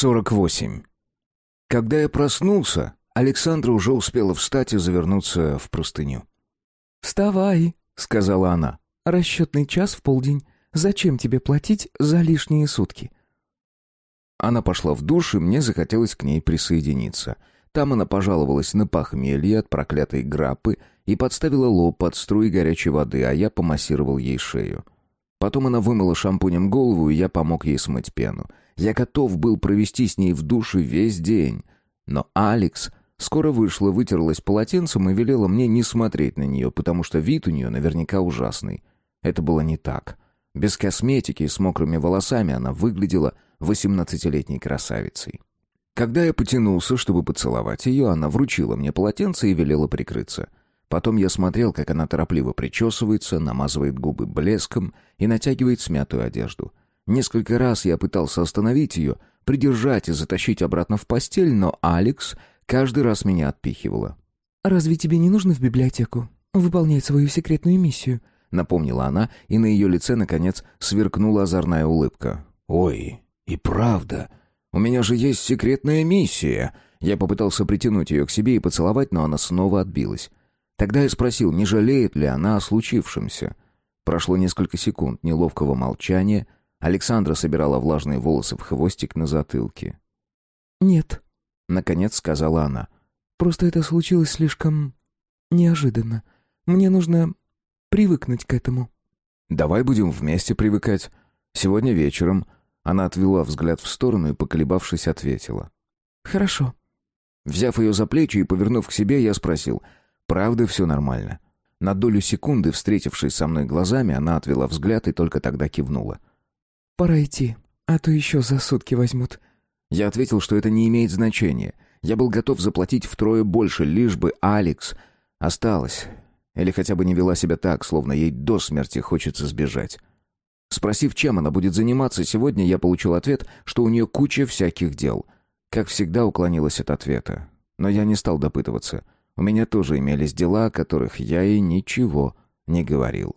48. Когда я проснулся, Александра уже успела встать и завернуться в простыню. «Вставай», — сказала она. «Расчетный час в полдень. Зачем тебе платить за лишние сутки?» Она пошла в душ, и мне захотелось к ней присоединиться. Там она пожаловалась на похмелье от проклятой граппы и подставила лоб под струи горячей воды, а я помассировал ей шею. Потом она вымыла шампунем голову, и я помог ей смыть пену. Я готов был провести с ней в душе весь день. Но Алекс скоро вышла, вытерлась полотенцем и велела мне не смотреть на нее, потому что вид у нее наверняка ужасный. Это было не так. Без косметики и с мокрыми волосами она выглядела восемнадцатилетней красавицей. Когда я потянулся, чтобы поцеловать ее, она вручила мне полотенце и велела прикрыться. Потом я смотрел, как она торопливо причесывается, намазывает губы блеском и натягивает смятую одежду. Несколько раз я пытался остановить ее, придержать и затащить обратно в постель, но Алекс каждый раз меня отпихивала. «Разве тебе не нужно в библиотеку выполнять свою секретную миссию?» — напомнила она, и на ее лице, наконец, сверкнула озорная улыбка. «Ой, и правда, у меня же есть секретная миссия!» Я попытался притянуть ее к себе и поцеловать, но она снова отбилась. Тогда я спросил, не жалеет ли она о случившемся. Прошло несколько секунд неловкого молчания — Александра собирала влажные волосы в хвостик на затылке. «Нет», — наконец сказала она. «Просто это случилось слишком неожиданно. Мне нужно привыкнуть к этому». «Давай будем вместе привыкать. Сегодня вечером...» Она отвела взгляд в сторону и, поколебавшись, ответила. «Хорошо». Взяв ее за плечи и повернув к себе, я спросил, «Правда все нормально?» На долю секунды, встретившись со мной глазами, она отвела взгляд и только тогда кивнула. «Пора идти, а то еще за сутки возьмут». Я ответил, что это не имеет значения. Я был готов заплатить втрое больше, лишь бы Алекс осталась. Или хотя бы не вела себя так, словно ей до смерти хочется сбежать. Спросив, чем она будет заниматься сегодня, я получил ответ, что у нее куча всяких дел. Как всегда, уклонилась от ответа. Но я не стал допытываться. У меня тоже имелись дела, о которых я ей ничего не говорил.